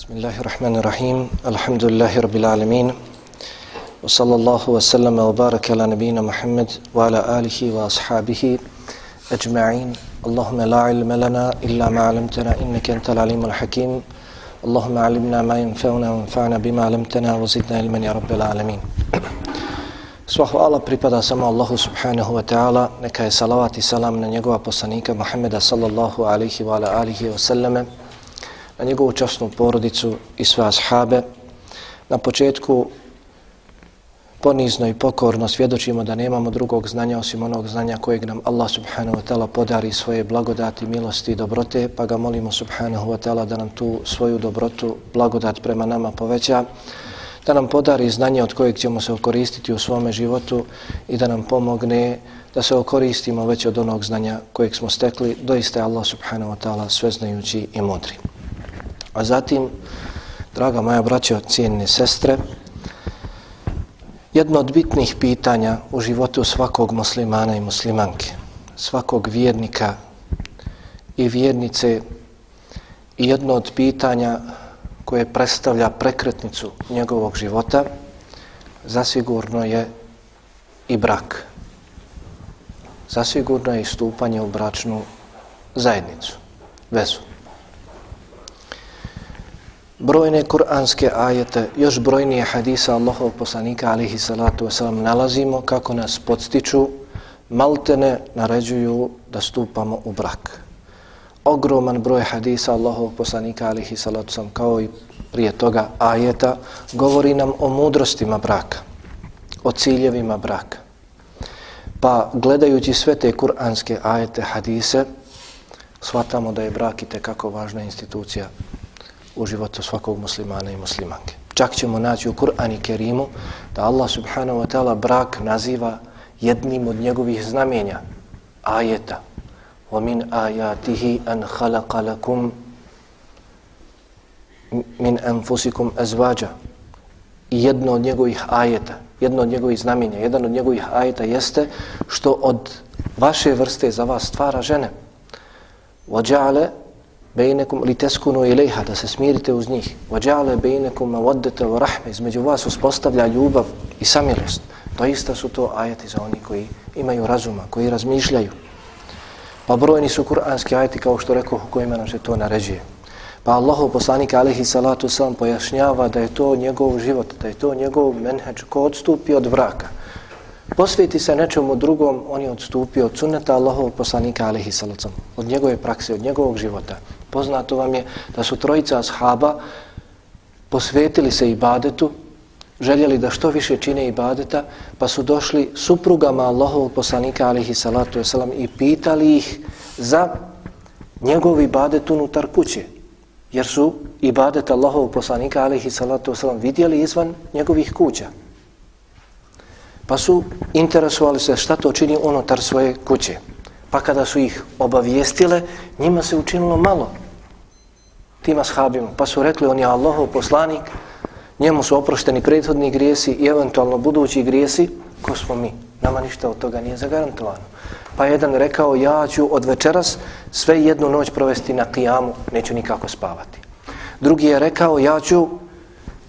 بسم الله الرحمن الرحيم الحمد لله رب العالمين وصلى الله وسلم وبارك على نبينا محمد وعلى آله وأصحابه أجمعين اللهم لا علم لنا إلا ما علمتنا إنك أنت العليم الحكيم اللهم علمنا ما ينفعنا وانفعنا بما علمتنا وزدنا علما يا رب العالمين Sva hvala pripada samo Allahu subhanahu wa ta'ala, neka je salavat i salam na njegova poslanika Muhammeda sallallahu alihi wa alihi wa sallame, na njegovu časnu porodicu i sve ashabe. Na početku ponizno i pokorno svjedočimo da nemamo drugog znanja osim onog znanja kojeg nam Allah subhanahu wa ta'ala podari svoje blagodati, milosti i dobrote, pa ga molimo subhanahu wa ta'ala da nam tu svoju dobrotu, blagodat prema nama poveća, da nam podari znanje od kojeg ćemo se okoristiti u svome životu i da nam pomogne da se okoristimo već od onog znanja kojeg smo stekli, doista Allah subhanahu wa ta'ala sveznajući i mudri. A zatim, draga moja braćo, cijenine sestre, jedno od bitnih pitanja u životu svakog muslimana i muslimanke, svakog vjernika i vjernice i jedno od pitanja koje predstavlja prekretnicu njegovog života, zasigurno je i brak. Zasigurno je i stupanje u bračnu zajednicu, vezu brojne kuranske ajete, još brojnije hadisa Allahov poslanika alihi salatu wasalam nalazimo kako nas podstiču, maltene naređuju da stupamo u brak. Ogroman broj hadisa Allahov poslanika alihi salatu wasalam kao i prije toga ajeta govori nam o mudrostima braka, o ciljevima braka. Pa gledajući sve te kuranske ajete, hadise, shvatamo da je brak i tekako važna institucija u životu svakog muslimana i muslimanke. Čak ćemo naći u Kur'an i Kerimu da Allah subhanahu wa ta'ala brak naziva jednim od njegovih znamenja, ajeta. وَمِنْ آيَاتِهِ أَنْ خَلَقَ لَكُمْ min anfusikum azwaja jedno od njegovih ajeta jedno od njegovih znamenja jedan od njegovih ajeta jeste što od vaše vrste za vas stvara žene waja'ala bejnekum li teskunu ilaiha, da se smirite uz njih. Vađale bejnekum mawaddata wa rahme, između vas uspostavlja ljubav i samilost. Doista su to ajeti za oni koji imaju razuma, koji razmišljaju. Pa brojni su kuranski ajeti, kao što rekao, kojima nam se to naređuje. Pa Allahu poslanik alihi salatu sam pojašnjava da je to njegov život, da je to njegov menheđ ko odstupi od vraka posveti se nečemu drugom, on je odstupio od sunneta Allahovog poslanika alihi salacom, od njegove prakse, od njegovog života. Poznato vam je da su trojica ashaba posvetili se ibadetu, željeli da što više čine ibadeta, pa su došli suprugama Allahovog poslanika alihi salatu wasalam i pitali ih za njegov ibadet unutar kuće. Jer su ibadet Allahovog poslanika alihi salatu wasalam vidjeli izvan njegovih kuća. Pa su interesovali se šta to čini unutar svoje kuće. Pa kada su ih obavijestile, njima se učinilo malo tima ashabima. Pa su rekli, on je Allahov poslanik, njemu su oprošteni prethodni grijesi i eventualno budući grijesi, ko smo mi? Nama ništa od toga nije zagarantovano. Pa jedan rekao, ja ću od večeras sve jednu noć provesti na kijamu, neću nikako spavati. Drugi je rekao, ja ću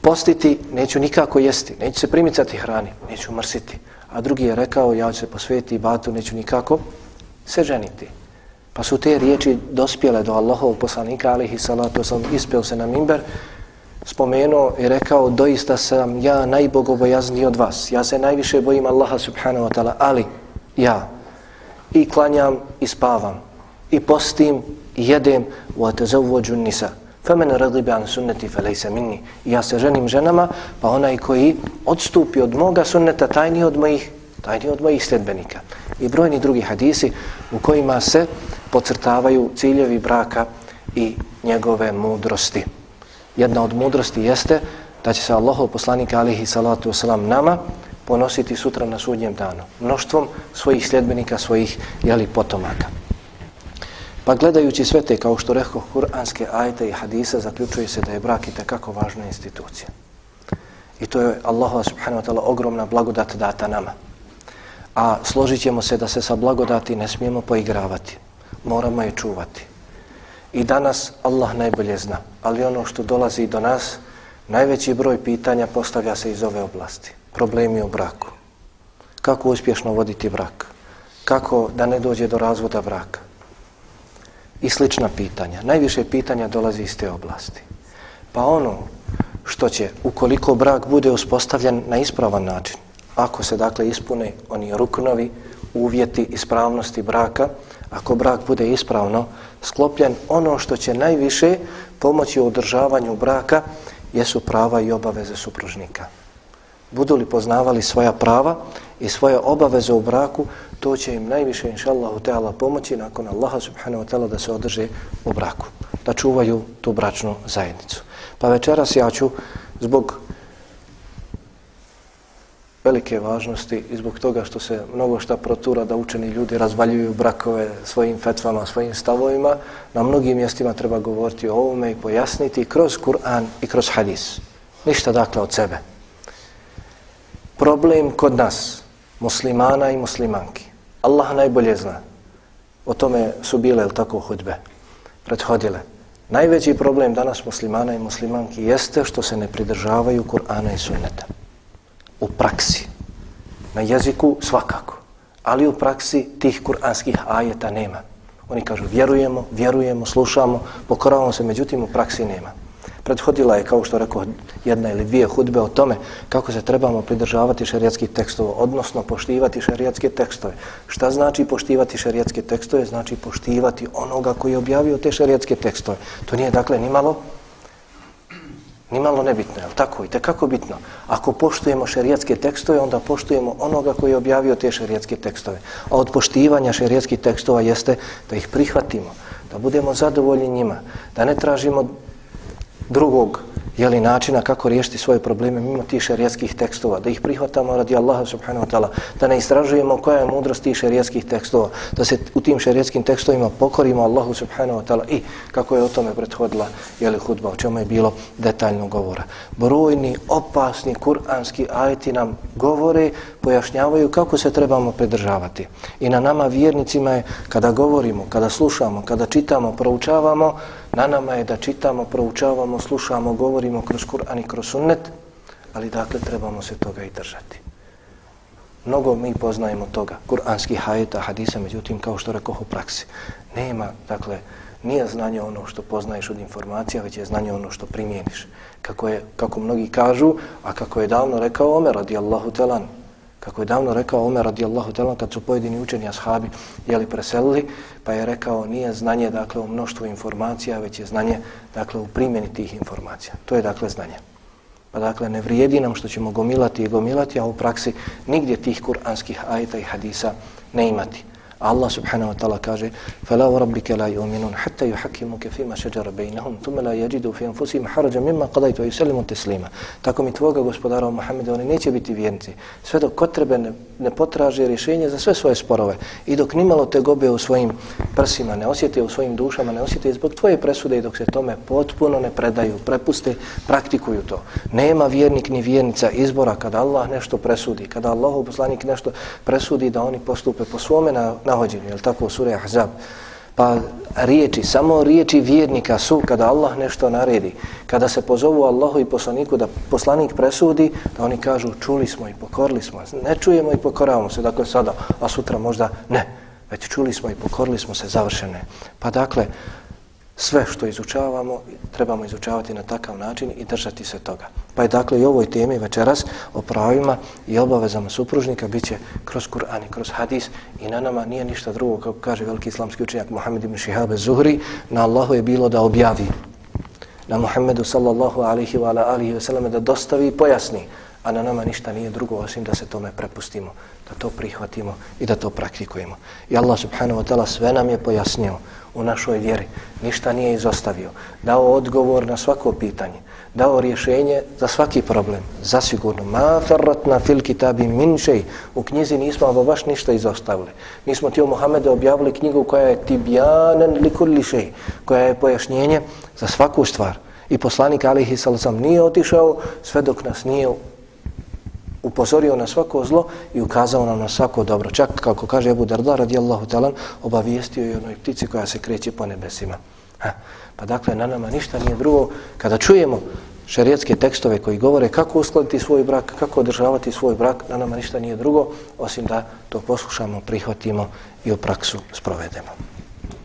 postiti, neću nikako jesti, neću se primicati hrani, neću mrsiti. A drugi je rekao, ja ću se posvetiti batu, neću nikako se ženiti. Pa su te riječi dospjele do Allahovog poslanika, alihi salatu sam ispeo se na mimber, spomenuo i rekao, doista sam ja najbogobojazniji od vas. Ja se najviše bojim Allaha subhanahu wa ta'ala, ali ja i klanjam i spavam i postim i jedem u atazavvođu nisa. Femen radibe an sunneti felejse minni. Ja se ženim ženama, pa onaj koji odstupi od moga sunneta, tajni od mojih, tajni od mojih sljedbenika. I brojni drugi hadisi u kojima se pocrtavaju ciljevi braka i njegove mudrosti. Jedna od mudrosti jeste da će se Allahov poslanik alihi salatu wasalam nama ponositi sutra na sudnjem danu. Mnoštvom svojih sljedbenika, svojih jeli, potomaka. Pa gledajući sve te, kao što rekao, kuranske ajte i hadise, zaključuje se da je brak i takako važna institucija. I to je Allah subhanahu wa ta'ala ogromna blagodat data nama. A složit se da se sa blagodati ne smijemo poigravati. Moramo je čuvati. I danas Allah najbolje zna, ali ono što dolazi do nas, najveći broj pitanja postavlja se iz ove oblasti. Problemi u braku. Kako uspješno voditi brak? Kako da ne dođe do razvoda braka? I slična pitanja. Najviše pitanja dolazi iz te oblasti. Pa ono što će, ukoliko brak bude uspostavljen na ispravan način, ako se dakle ispune oni ruknovi, uvjeti ispravnosti braka, ako brak bude ispravno sklopljen, ono što će najviše pomoći u održavanju braka jesu prava i obaveze supružnika. Budu li poznavali svoja prava i svoje obaveze u braku, to će im najviše, inša Allahu Teala, pomoći nakon Allaha subhanahu wa ta'ala da se održe u braku, da čuvaju tu bračnu zajednicu. Pa večeras ja ću zbog velike važnosti i zbog toga što se mnogo šta protura da učeni ljudi razvaljuju brakove svojim fetvama, svojim stavovima, na mnogim mjestima treba govoriti o ovome i pojasniti kroz Kur'an i kroz hadis. Ništa dakle od sebe. Problem kod nas, muslimana i muslimanki, Allah najbolje zna. O tome su bile, ili tako, hudbe, prethodile. Najveći problem danas muslimana i muslimanki jeste što se ne pridržavaju Kur'ana i sunneta. U praksi. Na jeziku svakako. Ali u praksi tih kur'anskih ajeta nema. Oni kažu vjerujemo, vjerujemo, slušamo, pokoravamo se, međutim u praksi nema. Prethodila je, kao što rekao, jedna ili dvije hudbe o tome kako se trebamo pridržavati šerijatskih tekstova, odnosno poštivati šerijatske tekstove. Šta znači poštivati šerijatske tekstove? Znači poštivati onoga koji je objavio te šerijatske tekstove. To nije, dakle, ni malo, ni malo nebitno, je li tako? I kako bitno? Ako poštujemo šerijatske tekstove, onda poštujemo onoga koji je objavio te šerijatske tekstove. A od poštivanja šerijatskih tekstova jeste da ih prihvatimo, da budemo zadovoljni njima, da ne tražimo drugog jeli, načina kako riješiti svoje probleme mimo tih šerijetskih tekstova, da ih prihvatamo radi Allaha subhanahu wa ta'ala, da ne istražujemo koja je mudrost tih šerijetskih tekstova, da se u tim šerijetskim tekstovima pokorimo Allahu subhanahu wa ta'ala i kako je o tome prethodila jeli, hudba, o čemu je bilo detaljno govora. Brojni, opasni, kuranski ajeti nam govore, pojašnjavaju kako se trebamo pridržavati. I na nama vjernicima je, kada govorimo, kada slušamo, kada čitamo, proučavamo, Na nama je da čitamo, proučavamo, slušamo, govorimo kroz Kur'an i kroz sunnet, ali dakle trebamo se toga i držati. Mnogo mi poznajemo toga, kur'anskih hajeta, hadisa, međutim, kao što rekoh u praksi, nema, dakle, nije znanje ono što poznaješ od informacija, već je znanje ono što primjeniš. Kako, je, kako mnogi kažu, a kako je davno rekao Omer, radijallahu telan, Kako je davno rekao Omer radijallahu talan kad su pojedini učeni ashabi jeli preselili, pa je rekao nije znanje dakle u mnoštvu informacija, već je znanje dakle u primjeni tih informacija. To je dakle znanje. Pa dakle ne vrijedi nam što ćemo gomilati i gomilati, a u praksi nigdje tih kuranskih ajeta i hadisa ne imati. Allah subhanahu wa ta'ala kaže فَلَا وَرَبِّكَ لَا يُؤْمِنُونَ حَتَّى يُحَكِّمُكَ فِي مَا شَجَرَ بَيْنَهُمْ ثُمَّ لَا يَجِدُوا فِي أَنفُسِهِمْ حَرَجًا مِمَّا قَضَيْتُ وَيُسَلِّمُ تَسْلِيمًا Tako mi tvoga gospodara Muhammeda, oni neće biti vjernici. Sve dok kod tebe ne, ne potraže rješenje za sve svoje sporove i dok nimalo te gobe u svojim prsima, ne osjete u svojim dušama, ne osjete zbog tvoje presude i dok se tome potpuno ne predaju, prepuste, praktikuju to. Nema vjernik ni vjernica izbora kada Allah nešto presudi, kada Allahu poslanik nešto presudi da oni postupe po svome nahođenju, je tako sura Ahzab. Pa riječi, samo riječi vjernika su kada Allah nešto naredi. Kada se pozovu Allahu i poslaniku da poslanik presudi, da oni kažu čuli smo i pokorili smo. Ne čujemo i pokoravamo se, dakle sada, a sutra možda ne. Već čuli smo i pokorili smo se, završene. Pa dakle, sve što izučavamo trebamo izučavati na takav način i držati se toga. Pa je dakle i ovoj temi večeras o pravima i obavezama supružnika bit će kroz Kur'an i kroz hadis i na nama nije ništa drugo, kako kaže veliki islamski učenjak Muhammed ibn Šihabe Zuhri, na Allahu je bilo da objavi na Muhammedu sallallahu alihi wa ala alihi wa da dostavi i pojasni, a na nama ništa nije drugo osim da se tome prepustimo, da to prihvatimo i da to praktikujemo. I Allah subhanahu wa ta'ala sve nam je pojasnio u našoj vjeri, ništa nije izostavio, dao odgovor na svako pitanje, dao rješenje za svaki problem, zasigurno. Ma ferratna fil kitabi min šej, u knjizi nismo ovo baš ništa izostavili. Mi smo ti u Muhammedu objavili knjigu koja je tibjanen likulli šej, koja je pojašnjenje za svaku stvar. I poslanik alihi salazam nije otišao sve dok nas nije upozorio na svako zlo i ukazao nam na svako dobro. Čak, kako kaže Ebu Darda radijallahu talan, obavijestio je onoj ptici koja se kreće po nebesima. Ha. Pa dakle, na nama ništa nije drugo. Kada čujemo šerijetske tekstove koji govore kako uskladiti svoj brak, kako održavati svoj brak, na nama ništa nije drugo, osim da to poslušamo, prihvatimo i u praksu sprovedemo.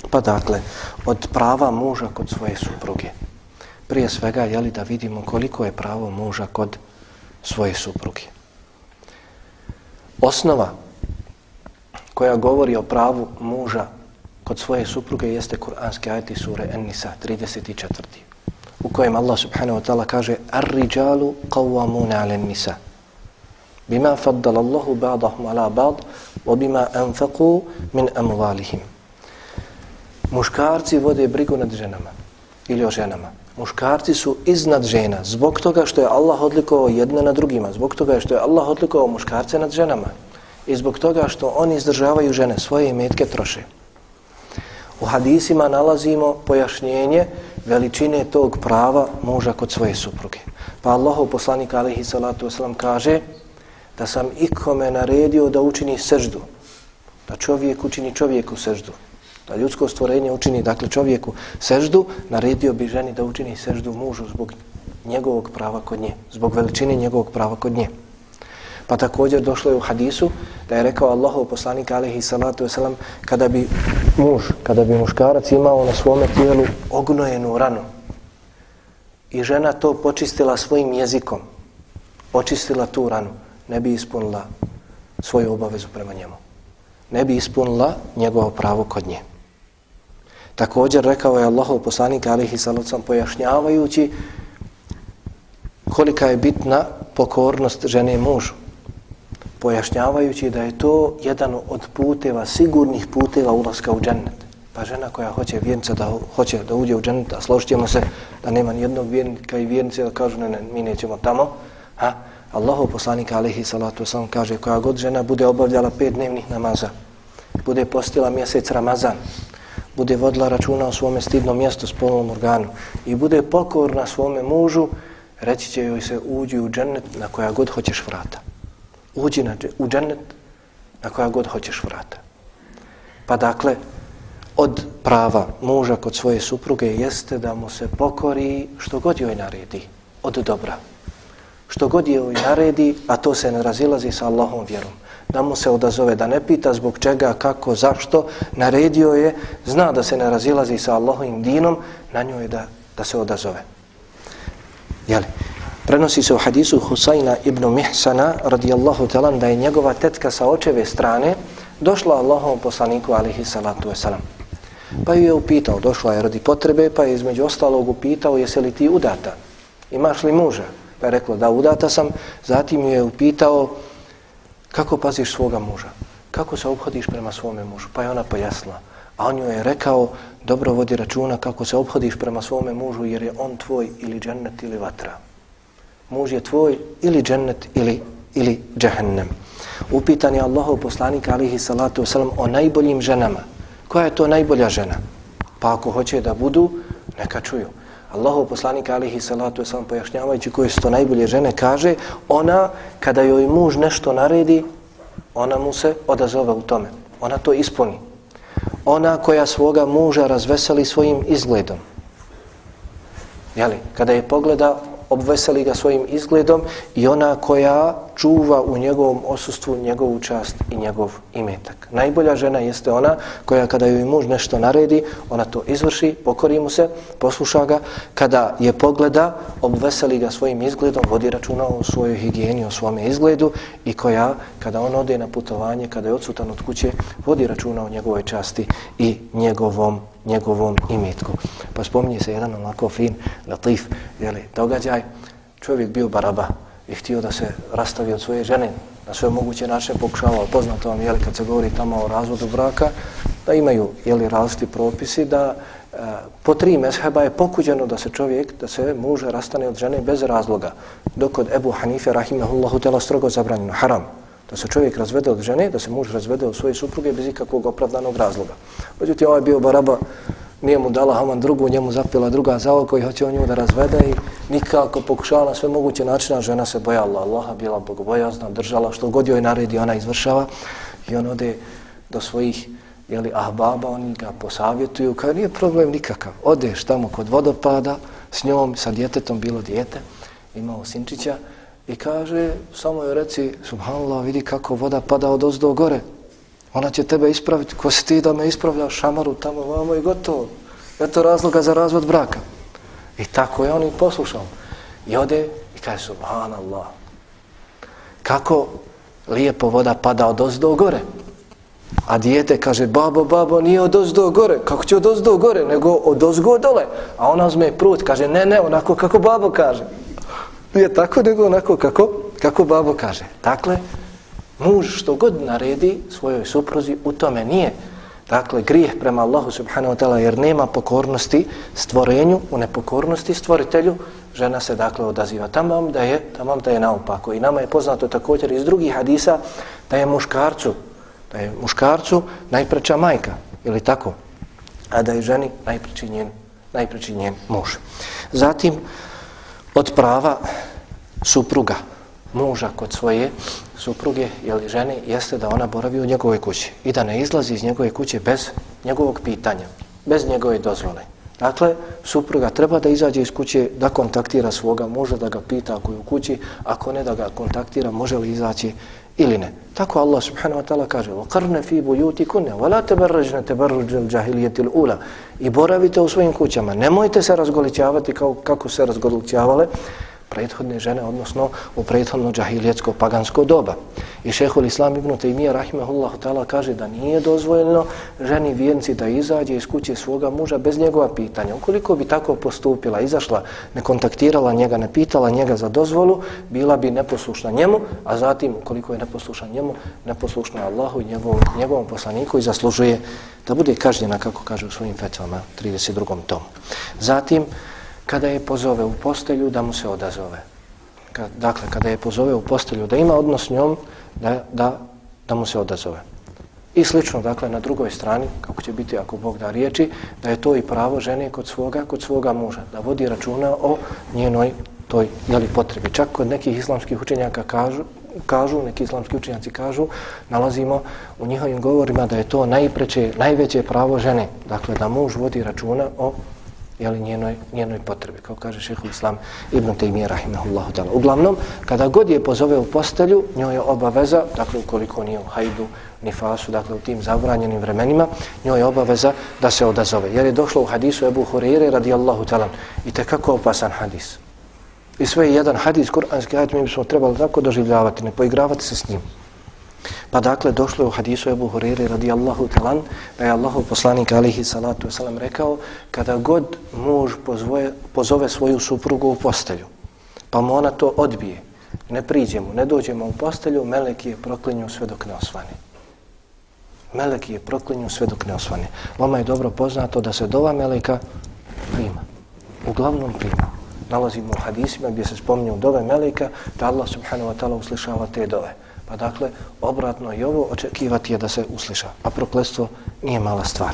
Pa dakle, od prava muža kod svoje supruge, prije svega jeli da vidimo koliko je pravo muža kod svoje supruge. Osnova koja govori o pravu muža kod svoje supruge jeste kuranski ajti sure An-Nisa 34. u kojem Allah subhanahu wa ta'ala kaže Ar-rijalu qawwamuna 'ala an-nisa bima faddala Allahu ba'dahum 'ala ba'd wa bima anfaqu min amwalihim. Muškarci vode brigu nad ženama ili o ženama. Muškarci su iznad žena zbog toga što je Allah odlikovao jedne na drugima, zbog toga što je Allah odlikovao muškarce nad ženama i zbog toga što oni izdržavaju žene, svoje imetke troše. U hadisima nalazimo pojašnjenje veličine tog prava muža kod svoje supruge. Pa Allahov poslanik alaihi salatu wasalam kaže da sam ikome naredio da učini seždu, da čovjek učini čovjeku seždu, da ljudsko stvorenje učini dakle čovjeku seždu, naredio bi ženi da učini seždu mužu zbog njegovog prava kod nje, zbog veličine njegovog prava kod nje. Pa također došlo je u hadisu da je rekao Allahov poslanik alaihi salatu wasalam kada bi muž, kada bi muškarac imao na svome tijelu ognojenu ranu i žena to počistila svojim jezikom, očistila tu ranu, ne bi ispunila svoju obavezu prema njemu. Ne bi ispunila njegovo pravo kod nje. Također rekao je Allahov poslanik alaihi salatu wasalam pojašnjavajući kolika je bitna pokornost žene i mužu pojašnjavajući da je to jedan od puteva, sigurnih puteva ulaska u džennet. Pa žena koja hoće vjernica da hoće da uđe u džennet, a složit se da nema ni jednog vjernika i vjernice da kažu ne, ne, mi nećemo tamo. Ha? Allahu poslanik alihi salatu sam kaže koja god žena bude obavljala pet dnevnih namaza, bude postila mjesec Ramazan, bude vodila računa o svome stidnom mjestu, spolnom organu i bude pokorna svome mužu, reći će joj se uđi u džennet na koja god hoćeš vrata uđi na, u džennet na koja god hoćeš vrata. Pa dakle, od prava muža kod svoje supruge jeste da mu se pokori što god joj naredi od dobra. Što god joj naredi, a to se ne razilazi sa Allahom vjerom. Da mu se odazove, da ne pita zbog čega, kako, zašto, naredio je, zna da se ne razilazi sa Allahovim dinom, na njoj da, da se odazove. Jeli? Prenosi se u hadisu Husajna ibn Mihsana radijallahu talan da je njegova tetka sa očeve strane došla Allahom poslaniku alihi salatu wasalam. Pa ju je upitao, došla je radi potrebe, pa je između ostalog upitao jesi li ti udata, imaš li muža? Pa je rekla da udata sam, zatim ju je upitao kako paziš svoga muža, kako se obhodiš prema svome mužu, pa je ona pojasnila. A on joj je rekao, dobro vodi računa kako se obhodiš prema svome mužu jer je on tvoj ili džennet ili vatra muž je tvoj ili džennet ili, ili džehennem. Upitan je Allahov poslanik alihi salatu wasalam o najboljim ženama. Koja je to najbolja žena? Pa ako hoće da budu, neka čuju. Allahov poslanik alihi salatu wasalam pojašnjavajući koje su to najbolje žene kaže ona kada joj muž nešto naredi ona mu se odazove u tome. Ona to ispuni. Ona koja svoga muža razveseli svojim izgledom. Jeli, kada je pogleda, obveseli ga svojim izgledom i ona koja čuva u njegovom osustvu njegovu čast i njegov imetak. Najbolja žena jeste ona koja kada joj muž nešto naredi, ona to izvrši, pokori mu se, posluša ga, kada je pogleda, obveseli ga svojim izgledom, vodi računa o svojoj higijeni, o svome izgledu i koja, kada on ode na putovanje, kada je odsutan od kuće, vodi računa o njegovoj časti i njegovom njegovom imetku. Pa spominje se jedan onako fin, latif, jeli, događaj. Čovjek bio baraba i htio da se rastavi od svoje žene. Na sve moguće načine pokušavao, poznato vam, jeli, kad se govori tamo o razvodu braka, da imaju, jeli, različiti propisi, da e, po tri mesheba je pokuđeno da se čovjek, da se muž rastane od žene bez razloga. Dok od Ebu Hanife, rahimahullahu, tela strogo zabranjeno, haram da se čovjek razvede od žene, da se muž razvede od svoje supruge bez ikakvog opravdanog razloga. Međutim, ovaj bio baraba, nije mu dala Haman drugu, njemu zapila druga za oko i hoće on nju da razvede i nikako pokušala na sve moguće načina, žena se bojala Allaha, bila bogobojazna, držala što god joj naredi, ona izvršava i on ode do svojih jeli, ahbaba, oni ga posavjetuju, kao nije problem nikakav. Odeš tamo kod vodopada, s njom, sa djetetom, bilo dijete, imao sinčića, i kaže, samo joj reci, subhanallah, vidi kako voda pada od ozdo gore. Ona će tebe ispraviti, ko si ti da me ispravlja šamaru tamo, vamo i gotovo. Eto razloga za razvod braka. I tako je on i poslušao. I ode i kaže, subhanallah, kako lijepo voda pada od ozdo gore. A dijete kaže, babo, babo, nije od ozdo gore. Kako će od ozdo gore, nego od ozgo dole. A ona uzme prut, kaže, ne, ne, onako kako babo kaže. Nije tako, nego onako kako, kako babo kaže. Dakle, muž što god naredi svojoj supruzi, u tome nije. Dakle grijeh prema Allahu subhanahu wa ta'ala jer nema pokornosti stvorenju u nepokornosti stvoritelju žena se dakle odaziva tamam da je tamam da je naopako. I nama je poznato također iz drugih hadisa da je muškarcu da je muškarcu najpreča majka ili tako? A da je ženi najpričinjen, njen njen muž. Zatim od prava supruga muža kod svoje supruge ili žene jeste da ona boravi u njegovoj kući i da ne izlazi iz njegove kuće bez njegovog pitanja, bez njegove dozvole. Dakle, supruga treba da izađe iz kuće, da kontaktira svoga muža, da ga pita ako je u kući, ako ne da ga kontaktira, može li izaći ili ne. Tako Allah subhanahu wa ta'ala kaže وَقَرْنَ فِي بُيُوتِكُنَّ وَلَا تَبَرَّجْنَ تَبَرُّجَ الْجَهِلِيَةِ الْأُولَ I boravite u svojim kućama. Nemojte se razgolićavati kao, kako se razgolićavale prethodne žene, odnosno u prethodno džahilijetsko pagansko doba. I šehol Islam ibn Taymiyyah rahimahullah ta'ala kaže da nije dozvoljeno ženi vjenci da izađe iz kuće svoga muža bez njegova pitanja. Ukoliko bi tako postupila, izašla, ne kontaktirala njega, ne pitala njega za dozvolu, bila bi neposlušna njemu, a zatim, ukoliko je neposlušna njemu, neposlušna Allahu i njegovom, njegovom poslaniku i zaslužuje da bude kažnjena, kako kaže u svojim fetvama, 32. tomu. Zatim, kada je pozove u postelju da mu se odazove. Kad, dakle, kada je pozove u postelju da ima odnos s njom, da, da, da mu se odazove. I slično, dakle, na drugoj strani, kako će biti ako Bog da riječi, da je to i pravo žene kod svoga, kod svoga muža, da vodi računa o njenoj toj jeli, potrebi. Čak kod nekih islamskih učenjaka kažu, kažu, neki islamski učenjaci kažu, nalazimo u njihovim govorima da je to najpreće, najveće pravo žene. Dakle, da muž vodi računa o jeli, njenoj, njenoj potrebi, kao kaže šehu Islam ibn Taymiye rahimahullahu ta'ala. Uglavnom, kada god je pozove u postelju, njoj je obaveza, dakle ukoliko nije u hajdu, nifasu, dakle u tim zabranjenim vremenima, njoj je obaveza da se odazove. Jer je došlo u hadisu Ebu Hurire radijallahu ta'ala i tekako opasan hadis. I sve je jedan hadis, kuranski hadis, mi bismo trebali tako doživljavati, ne poigravati se s njim. Pa dakle, došlo je u hadisu Ebu Huriri radijallahu talan, da je Allahov poslanik alihi salatu wasalam rekao, kada god muž pozvoje, pozove svoju suprugu u postelju, pa mu ona to odbije, ne priđe mu, ne dođe mu u postelju, meleki je proklinju sve dok ne osvane. Meleki je proklinju sve dok ne osvane. Vama je dobro poznato da se dova meleka prima. Uglavnom prima. Nalazimo u hadisima gdje se spominju dove meleka, da Allah subhanahu wa ta'ala uslišava te dove. Pa dakle, obratno i ovo očekivati je da se usliša. A prokletstvo nije mala stvar.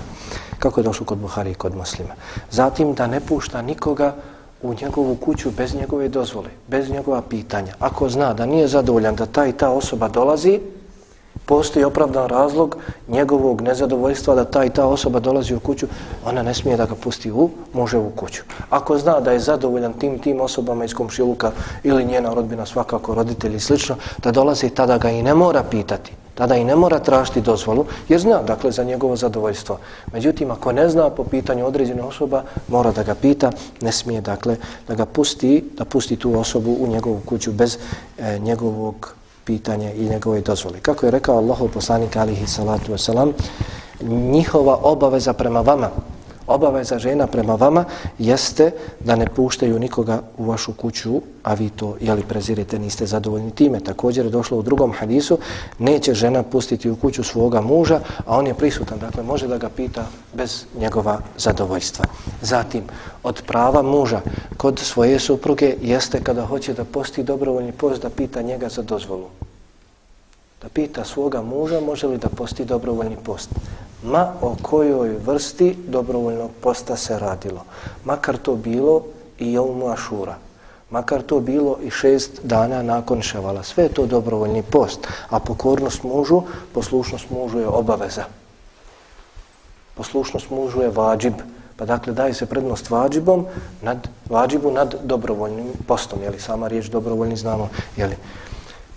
Kako je došlo kod Buhari i kod muslima. Zatim da ne pušta nikoga u njegovu kuću bez njegove dozvole, bez njegova pitanja. Ako zna da nije zadovoljan da ta i ta osoba dolazi, postoji opravdan razlog njegovog nezadovoljstva da ta i ta osoba dolazi u kuću, ona ne smije da ga pusti u muževu kuću. Ako zna da je zadovoljan tim tim osobama iz komšiluka ili njena rodbina, svakako roditelji i slično, da dolazi tada ga i ne mora pitati, tada i ne mora tražiti dozvolu, jer zna, dakle, za njegovo zadovoljstvo. Međutim, ako ne zna po pitanju određene osoba, mora da ga pita, ne smije, dakle, da ga pusti, da pusti tu osobu u njegovu kuću bez e, njegovog pitanje i njegove dozvole. Kako je rekao Allahov poslanik alihi salatu wasalam, njihova obaveza prema vama, obaveza žena prema vama jeste da ne puštaju nikoga u vašu kuću, a vi to jeli prezirite, niste zadovoljni time. Također je došlo u drugom hadisu, neće žena pustiti u kuću svoga muža, a on je prisutan, dakle može da ga pita bez njegova zadovoljstva. Zatim, od prava muža kod svoje supruge jeste kada hoće da posti dobrovoljni post da pita njega za dozvolu. Da pita svoga muža može li da posti dobrovoljni post ma o kojoj vrsti dobrovoljnog posta se radilo. Makar to bilo i Jomu Ašura. Makar to bilo i šest dana nakon ševala. Sve je to dobrovoljni post. A pokornost mužu, poslušnost mužu je obaveza. Poslušnost mužu je vađib. Pa dakle, daje se prednost vađibom nad, vađibu nad dobrovoljnim postom. Jeli, sama riječ dobrovoljni znamo. Jeli.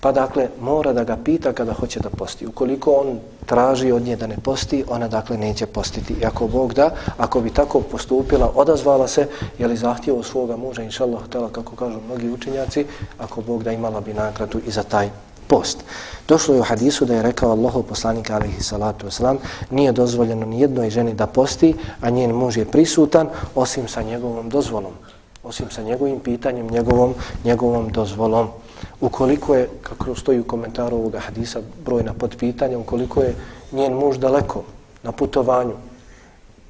Pa dakle, mora da ga pita kada hoće da posti. Ukoliko on traži od nje da ne posti, ona dakle neće postiti. I ako Bog da, ako bi tako postupila, odazvala se, je li zahtjevo svoga muža, inša Allah, htjela, kako kažu mnogi učinjaci, ako Bog da imala bi nagradu i za taj post. Došlo je u hadisu da je rekao Allahov poslanik alaihi salatu wasalam nije dozvoljeno ni jednoj ženi da posti, a njen muž je prisutan osim sa njegovom dozvolom. Osim sa njegovim pitanjem, njegovom, njegovom dozvolom. Ukoliko je, kako stoji u komentaru ovoga hadisa, brojna podpitanja, ukoliko je njen muž daleko na putovanju,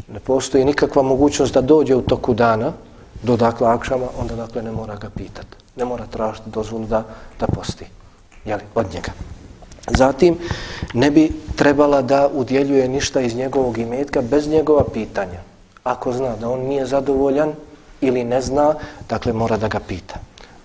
ne postoji nikakva mogućnost da dođe u toku dana do dakle akšama, onda dakle ne mora ga pitat. Ne mora tražiti dozvolu da, da posti jeli, od njega. Zatim, ne bi trebala da udjeljuje ništa iz njegovog imetka bez njegova pitanja. Ako zna da on nije zadovoljan ili ne zna, dakle mora da ga pita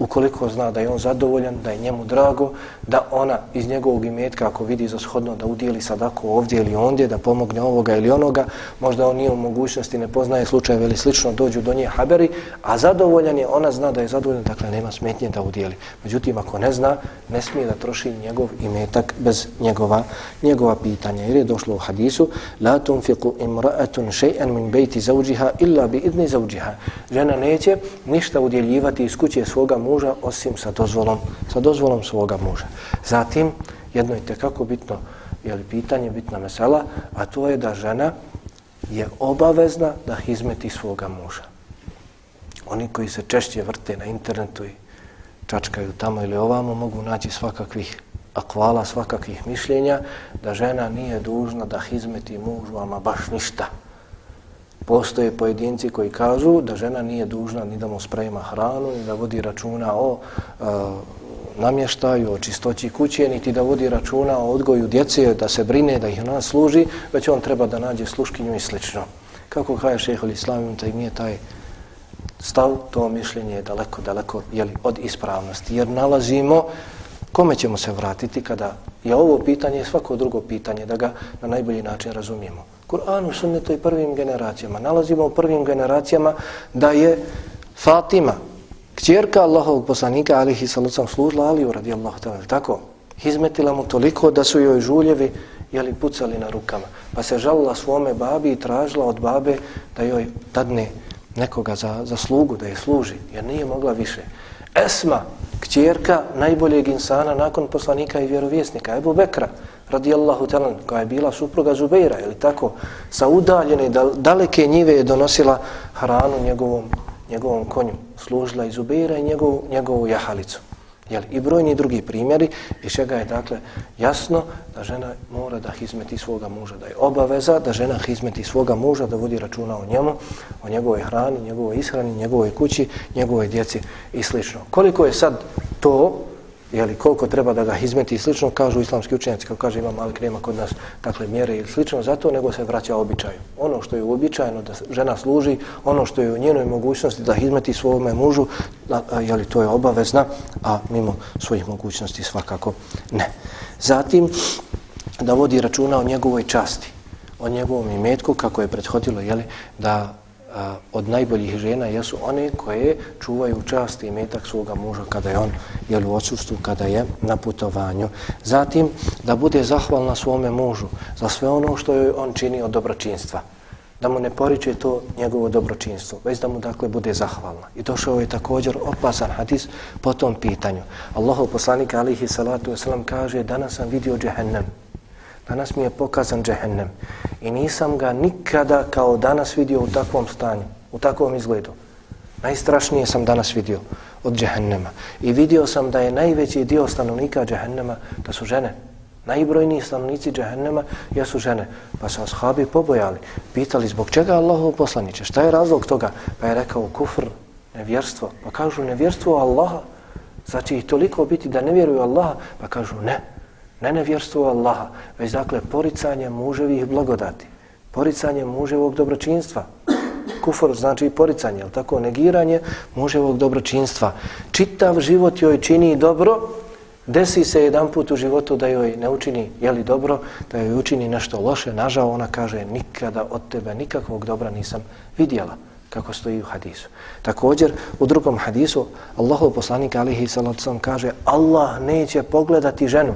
ukoliko zna da je on zadovoljan, da je njemu drago, da ona iz njegovog imetka, ako vidi za shodno da udijeli sadako ovdje ili ondje, da pomogne ovoga ili onoga, možda on nije u mogućnosti, ne poznaje slučajeve ili slično, dođu do nje haberi, a zadovoljan je, ona zna da je zadovoljan, dakle nema smetnje da udijeli. Međutim, ako ne zna, ne smije da troši njegov imetak bez njegova, njegova pitanja. Jer je došlo u hadisu, la tunfiku imra'atun še'an min bejti zauđiha illa bi idni zauđiha. Žena neće ništa udjeljivati iz kuće svoga muža muža osim sa dozvolom, sa dozvolom svoga muža. Zatim, jedno je tekako bitno, je li pitanje, bitna mesela, a to je da žena je obavezna da izmeti svoga muža. Oni koji se češće vrte na internetu i čačkaju tamo ili ovamo, mogu naći svakakvih akvala, svakakvih mišljenja, da žena nije dužna da izmeti mužu, ama baš ništa. Postoje pojedinci koji kažu da žena nije dužna ni da mu sprema hranu, ni da vodi računa o e, namještaju, o čistoći kuće, niti da vodi računa o odgoju djece, da se brine, da ih ona služi, već on treba da nađe sluškinju i slično. Kako kaže šeho li islamim, taj nije taj stav, to mišljenje je daleko, daleko jeli, od ispravnosti. Jer nalazimo kome ćemo se vratiti kada je ovo pitanje i svako drugo pitanje, da ga na najbolji način razumijemo. Kur'anu, sunnetu i prvim generacijama. Nalazimo u prvim generacijama da je Fatima, kćerka Allahovog poslanika, alihi salucam, služila Aliju radijallahu ta'ala, tako? Izmetila mu toliko da su joj žuljevi jeli, pucali na rukama. Pa se žalila svome babi i tražila od babe da joj dadne nekoga za, za slugu, da je služi, jer nije mogla više. Esma, kćerka najboljeg insana nakon poslanika i vjerovjesnika, Ebu Bekra, radijallahu talan, koja je bila supruga Zubeira, ili tako, sa udaljene, daleke njive je donosila hranu njegovom, njegovom konju, služila i Zubeira i njegovu, njegovu jahalicu. Jel, I brojni drugi primjeri, i čega je dakle jasno da žena mora da hizmeti svoga muža, da je obaveza da žena hizmeti svoga muža, da vodi računa o njemu, o njegovoj hrani, njegovoj ishrani, njegovoj kući, njegovoj djeci i slično. Koliko je sad to jeli, koliko treba da ga izmeti i slično, kažu islamski učenjaci, kao kaže imam Malik, nema kod nas, takle mjere ili slično, zato nego se vraća običaju. Ono što je uobičajeno da žena služi, ono što je u njenoj mogućnosti da izmeti svome mužu, jeli, to je obavezna, a mimo svojih mogućnosti svakako ne. Zatim, da vodi računa o njegovoj časti, o njegovom imetku, kako je prethodilo, jeli, da a, od najboljih žena jesu one koje čuvaju čast i metak svoga muža kada je on jel, u odsustvu, kada je na putovanju. Zatim, da bude zahvalna svome mužu za sve ono što je on čini od dobročinstva. Da mu ne poriče to njegovo dobročinstvo, već da mu dakle bude zahvalna. I došao je također opasan hadis po tom pitanju. Allahov poslanik alihi salatu wasalam kaže danas sam vidio džehennem Danas mi je pokazan džehennem i nisam ga nikada kao danas vidio u takvom stanju, u takvom izgledu. Najstrašnije sam danas vidio od džehennema. I vidio sam da je najveći dio stanovnika džehennema da su žene. Najbrojniji stanovnici džehennema jesu žene. Pa su ashabi pobojali, pitali zbog čega Allahu poslaniće, šta je razlog toga? Pa je rekao kufr, nevjerstvo. Pa kažu nevjerstvo Allaha. Znači ih toliko biti da ne vjeruju Allaha. Pa kažu ne, ne nevjerstvo Allaha, već dakle poricanje muževih blagodati, poricanje muževog dobročinstva. Kufor znači poricanje, ali tako negiranje muževog dobročinstva. Čitav život joj čini dobro, Desi se jedan put u životu da joj ne učini, je li dobro, da joj učini nešto loše, nažao ona kaže nikada od tebe nikakvog dobra nisam vidjela kako stoji u hadisu. Također, u drugom hadisu, Allahov poslanik alihi sallam kaže Allah neće pogledati ženu.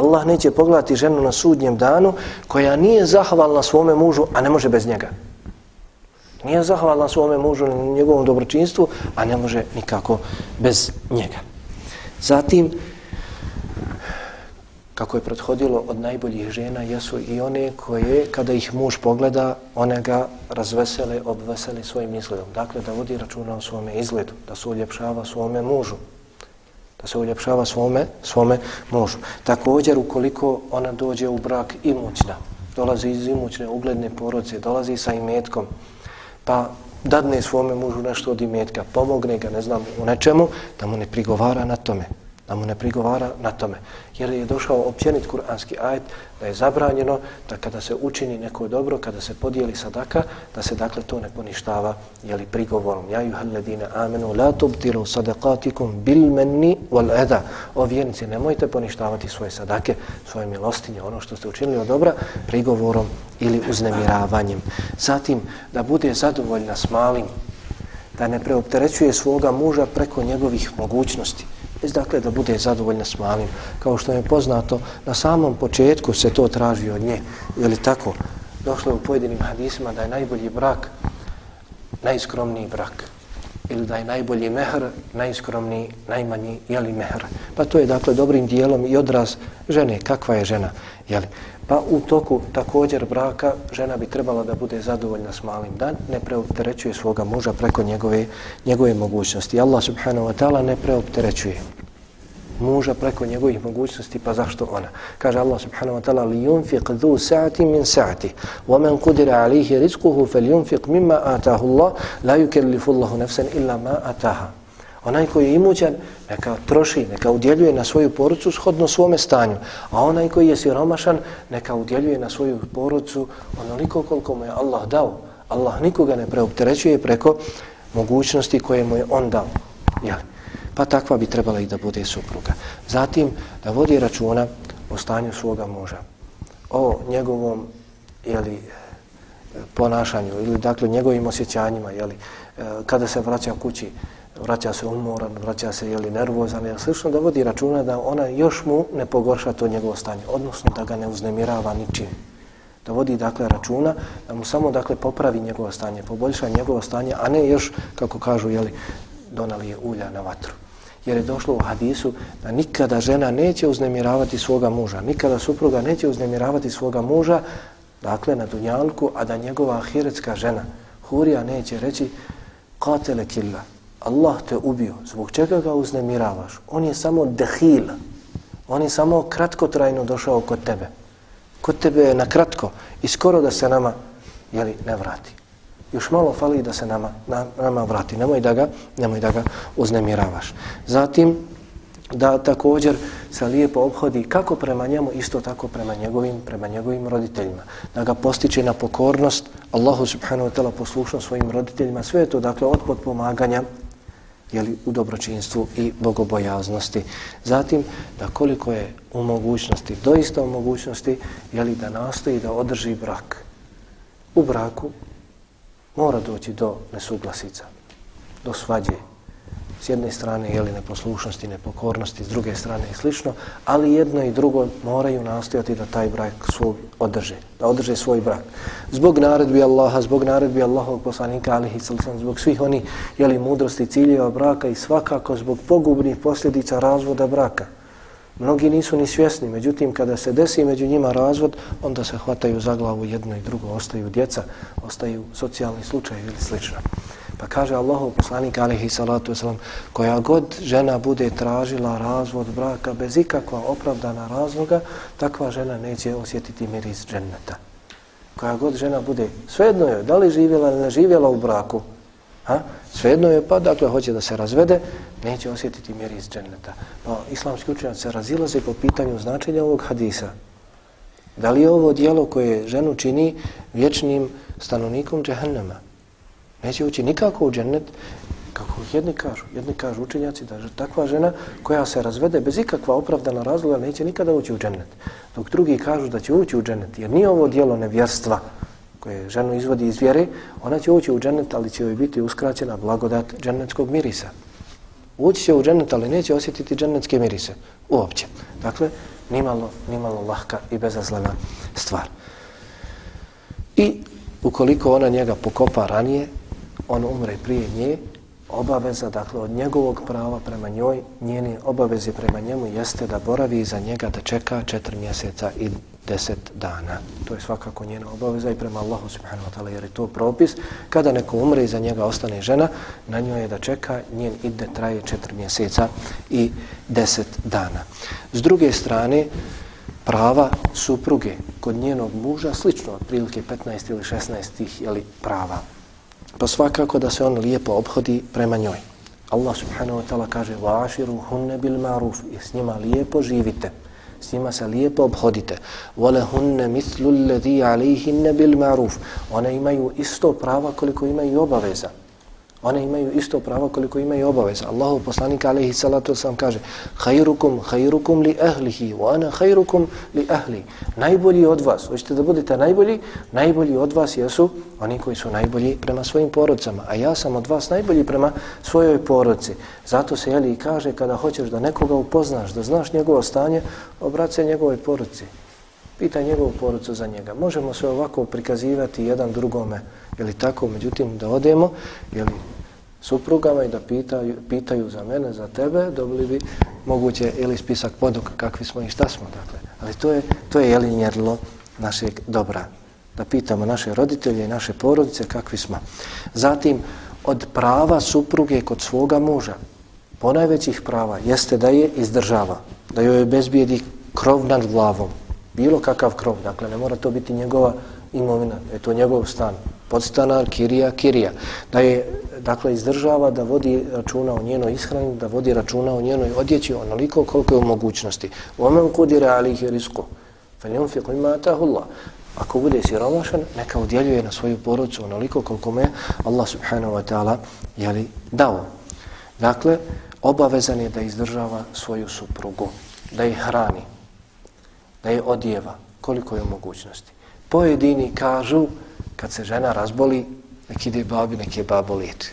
Allah neće pogledati ženu na sudnjem danu koja nije zahvalna svome mužu, a ne može bez njega. Nije zahvalna svome mužu na njegovom dobročinstvu, a ne može nikako bez njega. Zatim, kako je prethodilo od najboljih žena, jesu i one koje, kada ih muž pogleda, one ga razvesele, obvesele svojim izgledom. Dakle, da vodi računa o svome izgledu, da se uljepšava svome mužu, da se uljepšava svome, svome mužu. Također, ukoliko ona dođe u brak imućna, dolazi iz imućne ugledne porodce, dolazi sa imetkom, pa dadne svome mužu nešto od imetka, pomogne ga, ne znam, u nečemu, da mu ne prigovara na tome da mu ne prigovara na tome. Jer je došao općenit kuranski ajet da je zabranjeno da kada se učini neko dobro, kada se podijeli sadaka, da se dakle to ne poništava jeli, prigovorom. Ja ju halledine amenu la tubtilu sadakatikum bil menni wal eda. O vjernici, nemojte poništavati svoje sadake, svoje milostinje, ono što ste učinili od dobra, prigovorom ili uznemiravanjem. Zatim, da bude zadovoljna s malim, da ne preopterećuje svoga muža preko njegovih mogućnosti. Već dakle da bude zadovoljna s malim. Kao što je poznato, na samom početku se to traži od nje. Je li tako? Došlo je u pojedinim hadisima da je najbolji brak najskromniji brak. Ili da je najbolji mehr, najskromniji, najmanji, jeli mehr. Pa to je dakle dobrim dijelom i odraz žene. Kakva je žena? Jeli? Pa u toku također braka žena bi trebala da bude zadovoljna s malim dan, ne preopterećuje svoga muža preko njegove, njegove mogućnosti. Allah subhanahu wa ta'ala ne preopterećuje muža preko njegovih mogućnosti, pa zašto ona? Kaže Allah subhanahu wa ta'ala li yunfiq dhu sa'ati min sa'ati wa man qudira alihi rizquhu fel yunfiq mimma atahu Allah la yukellifu Allahu nafsan illa ma ataha. Onaj koji je imućan, neka troši, neka udjeljuje na svoju porucu shodno svome stanju. A onaj koji je siromašan, neka udjeljuje na svoju porucu onoliko koliko mu je Allah dao. Allah nikoga ne preopterećuje preko mogućnosti koje mu je on dao. Jeli? Pa takva bi trebala i da bude supruga. Zatim, da vodi računa o stanju svoga muža. O njegovom jeli, ponašanju ili dakle njegovim osjećanjima. Jeli, e, kada se vraća kući, vraća se umoran, vraća se jeli, nervozan, jel, slično da vodi računa da ona još mu ne pogorša to njegovo stanje, odnosno da ga ne uznemirava ničim. Da vodi dakle računa, da mu samo dakle popravi njegovo stanje, poboljša njegovo stanje, a ne još, kako kažu, jeli, donali je ulja na vatru. Jer je došlo u hadisu da nikada žena neće uznemiravati svoga muža, nikada supruga neće uznemiravati svoga muža, dakle na dunjalku, a da njegova ahiretska žena, Hurija, neće reći, katele killa, Allah te ubio, zbog čega ga uznemiravaš? On je samo dehil, on je samo kratkotrajno došao kod tebe. Kod tebe je na kratko i skoro da se nama jeli, ne vrati. Još malo fali da se nama, na, nama vrati. Nemoj da, ga, nemoj da ga uznemiravaš. Zatim, da također se lijepo obhodi kako prema njemu, isto tako prema njegovim, prema njegovim roditeljima. Da ga postiče na pokornost, Allahu subhanahu wa ta'ala poslušno svojim roditeljima. Sve je to, dakle, od podpomaganja jeli, u dobročinstvu i bogobojaznosti. Zatim, da koliko je u mogućnosti, doista u mogućnosti, jeli, da nastoji da održi brak. U braku mora doći do nesuglasica, do svađe, s jedne strane je li neposlušnosti, nepokornosti, s druge strane i slično, ali jedno i drugo moraju nastojati da taj brak svoj održe, da održe svoj brak. Zbog naredbi Allaha, zbog naredbi Allahovog poslanika, alihi sallam, zbog svih oni je li mudrosti ciljeva braka i svakako zbog pogubnih posljedica razvoda braka. Mnogi nisu ni svjesni, međutim, kada se desi među njima razvod, onda se hvataju za glavu jedno i drugo, ostaju djeca, ostaju socijalni slučaj ili slično. Pa kaže Allahu poslanik alihi salatu wasalam, koja god žena bude tražila razvod braka bez ikakva opravdana razloga, takva žena neće osjetiti miris dženneta. Koja god žena bude, svejedno je, da li živjela ili ne živjela u braku, ha? svejedno je, pa dakle hoće da se razvede, neće osjetiti miris dženneta. Pa islamski učenjac se razilaze po pitanju značenja ovog hadisa. Da li je ovo dijelo koje ženu čini vječnim stanovnikom džehennema? Neće ući nikako u džennet Kako jedni kažu, jedni kažu učenjaci da je takva žena koja se razvede bez ikakva opravdana razloga neće nikada ući u džennet. Dok drugi kažu da će ući u džennet jer nije ovo dijelo nevjerstva koje ženu izvodi iz vjere, ona će ući u džennet ali će joj biti uskraćena blagodat džennetskog mirisa. Ući će u džennet ali neće osjetiti džennetske mirise uopće. Dakle, nimalo, nimalo lahka i bezazlena stvar. I ukoliko ona njega pokopa ranije, on umre prije nje, obaveza, dakle, od njegovog prava prema njoj, njeni obaveze prema njemu jeste da boravi za njega da čeka četiri mjeseca i deset dana. To je svakako njena obaveza i prema Allahu subhanahu wa ta'ala, jer je to propis. Kada neko umre i za njega ostane žena, na njoj je da čeka, njen ide traje četiri mjeseca i deset dana. S druge strane, prava supruge kod njenog muža, slično, otprilike 15 ili 16 tih jeli, prava. Pa svakako da se on lijepo obhodi prema njoj. Allah subhanahu wa ta'ala kaže vaširu hunne bil maruf i s njima lijepo živite. S njima se lijepo obhodite. Vole hunne mislu ledhi alihinne bil maruf. One imaju isto prava koliko imaju obaveza. One imaju isto pravo koliko imaju obaveza. Allahu poslanik alejhi salatu sam kaže: "Khairukum khairukum li ahlihi wa ana khairukum li ahli." Najbolji od vas, hoćete da budete najbolji, najbolji od vas jesu oni koji su najbolji prema svojim porodicama, a ja sam od vas najbolji prema svojoj porodici. Zato se jeli kaže kada hoćeš da nekoga upoznaš, da znaš njegovo stanje, obrati se njegovoj porodici. Pitaj njegovu porodicu za njega. Možemo se ovako prikazivati jedan drugome je li tako, međutim da odemo, je li suprugama i da pitaju, pitaju za mene, za tebe, dobili bi moguće ili spisak podok kakvi smo i šta smo, dakle. Ali to je, to je jeli mjerilo našeg dobra. Da pitamo naše roditelje i naše porodice kakvi smo. Zatim, od prava supruge kod svoga muža, ponajvećih prava, jeste da je izdržava, da joj bezbijedi krov nad glavom, bilo kakav krov, dakle ne mora to biti njegova imovina, je to njegov stan, podstanar, kirija, kirija. Da je, dakle, izdržava da vodi računa o njenoj ishrani, da vodi računa o njenoj odjeći onoliko koliko je u mogućnosti. U omen kudire alihi risku. Feljum fi ima. Ako bude siromašan, neka udjeljuje na svoju porodcu onoliko koliko me Allah subhanahu wa ta'ala jeli dao. Dakle, obavezan je da izdržava svoju suprugu, da je hrani, da je odjeva, koliko je u mogućnosti. Pojedini kažu, kad se žena razboli, nek ide babi, nek je babo liječi.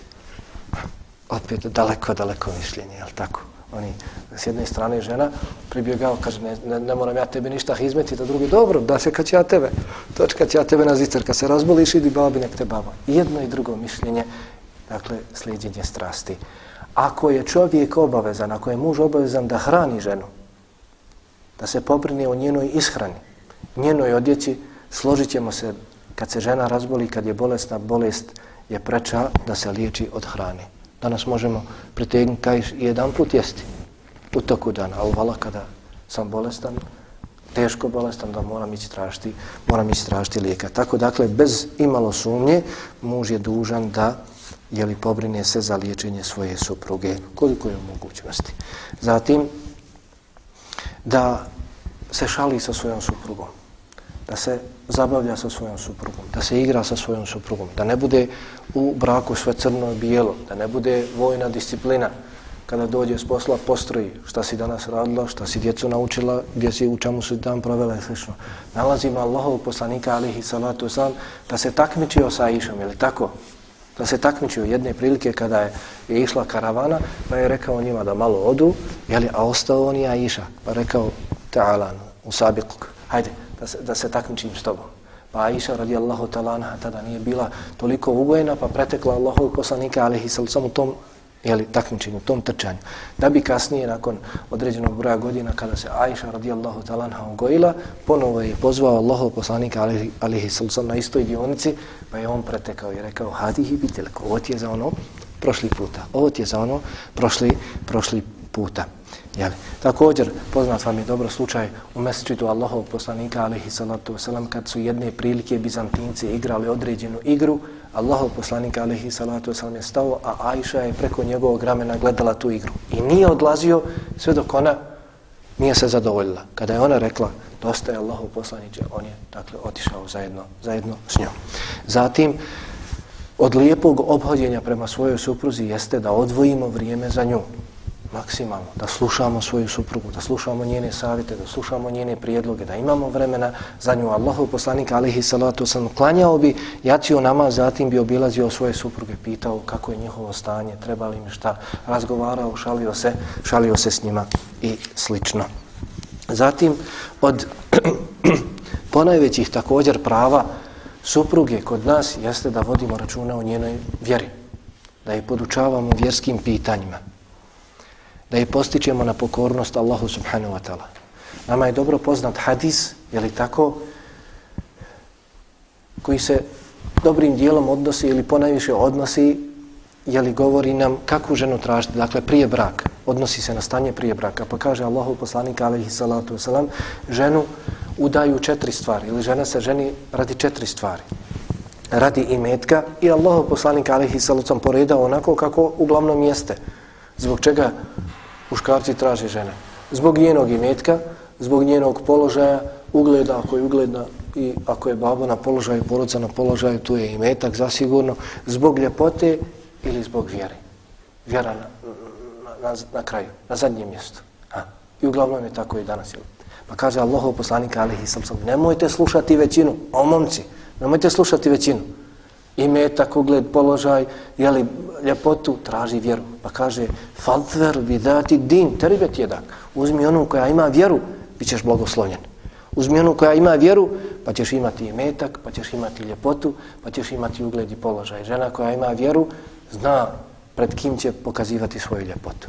Opet daleko, daleko mišljenje, jel tako? Oni, s jedne strane žena pribjegao, kaže, ne, ne, ne moram ja tebi ništa izmeti, da drugi, dobro, da se kad će ja tebe, točka će ja tebe na zicer, kad se razboliš, idi babi, nek te baba. Jedno i drugo mišljenje, dakle, slijedjenje strasti. Ako je čovjek obavezan, ako je muž obavezan da hrani ženu, da se pobrine o njenoj ishrani, njenoj odjeći, složit ćemo se kad se žena razboli, kad je bolesna, bolest je preča da se liječi od hrane. Danas možemo pritegnuti kaj jedan put jesti u toku dana, ali vala kada sam bolestan, teško bolestan, da moram ići tražiti, moram ići tražiti lijeka. Tako dakle, bez imalo sumnje, muž je dužan da je li pobrine se za liječenje svoje supruge, koliko je u mogućnosti. Zatim, da se šali sa svojom suprugom da se zabavlja sa svojom suprugom, da se igra sa svojom suprugom, da ne bude u braku sve crno i bijelo, da ne bude vojna disciplina kada dođe s posla postroji šta si danas radila, šta si djecu naučila, gdje si u čemu su dan provela i slično. Nalazimo Allahov poslanika alihi salatu sam da se takmičio sa Išom, je tako? Da se takmičio jedne prilike kada je, je išla karavana, pa je rekao njima da malo odu, jeli, a ostao on i Aisha, pa rekao ta'alan, usabikuk, hajde, da se, da se takmičim s tobom. Pa Aisha radijallahu talanha tada nije bila toliko ugojena, pa pretekla Allahov poslanika, ali i sam u tom jeli, takmičenju, u tom trčanju. Da bi kasnije, nakon određenog broja godina, kada se Aisha radijallahu talanha ugojila, ponovo je pozvao Allahov poslanika, ali, ali i sam na istoj dionici, pa je on pretekao i rekao, hadihi bitelko, ovo ti je za ono prošli puta, ovo ti je za ono prošli, prošli puta. Jeli. Također, poznat vam je dobro slučaj u mesčitu Allahov poslanika, alihi salatu wasalam, kad su jedne prilike Bizantinci igrali određenu igru, Allahov poslanika, alihi salatu wasalam, je stao, a Ajša je preko njegovog ramena gledala tu igru. I nije odlazio sve dok ona nije se zadovoljila. Kada je ona rekla, dosta je Allahov poslaniče, on je, dakle, otišao zajedno, zajedno s njom. Zatim, od lijepog obhođenja prema svojoj supruzi jeste da odvojimo vrijeme za nju maksimalno, da slušamo svoju suprugu, da slušamo njene savjete, da slušamo njene prijedloge, da imamo vremena za nju. Allahu poslanik alihi salatu sam klanjao bi, jacio namaz, zatim bi obilazio svoje supruge, pitao kako je njihovo stanje, treba li mi šta, razgovarao, šalio se, šalio se s njima i slično. Zatim, od ponajvećih također prava supruge kod nas jeste da vodimo računa o njenoj vjeri, da je podučavamo vjerskim pitanjima, da je postičemo na pokornost Allahu subhanahu wa ta'ala. Nama je dobro poznat hadis, je li tako, koji se dobrim dijelom odnosi ili ponajviše odnosi, je li govori nam kakvu ženu tražiti, dakle prije brak, odnosi se na stanje prije braka, pa kaže Allahu poslanik alaihi salatu wasalam, ženu udaju četiri stvari, ili žena se ženi radi četiri stvari. Radi imetka i Allahu poslanik alaihi salatu wasalam poredao onako kako uglavnom jeste. Zbog čega muškarci traže žene. Zbog njenog imetka, zbog njenog položaja, ugleda, ako je ugledna i ako je baba na položaju, porodca na položaju, tu je imetak zasigurno, zbog ljepote ili zbog vjere. Vjera na, na, na, na kraju, na zadnjem mjestu. Ha. I uglavnom je tako i danas. Jel? Pa kaže Allahov poslanika, alihi sam sam, nemojte slušati većinu, o momci, nemojte slušati većinu i metak, ugled, položaj, jeli, ljepotu, traži vjeru. Pa kaže, faltver vidati din, teribet jedak. Uzmi onu koja ima vjeru, bit ćeš blagoslovljen. Uzmi onu koja ima vjeru, pa ćeš imati i metak, pa ćeš imati ljepotu, pa ćeš imati ugled i položaj. Žena koja ima vjeru, zna pred kim će pokazivati svoju ljepotu.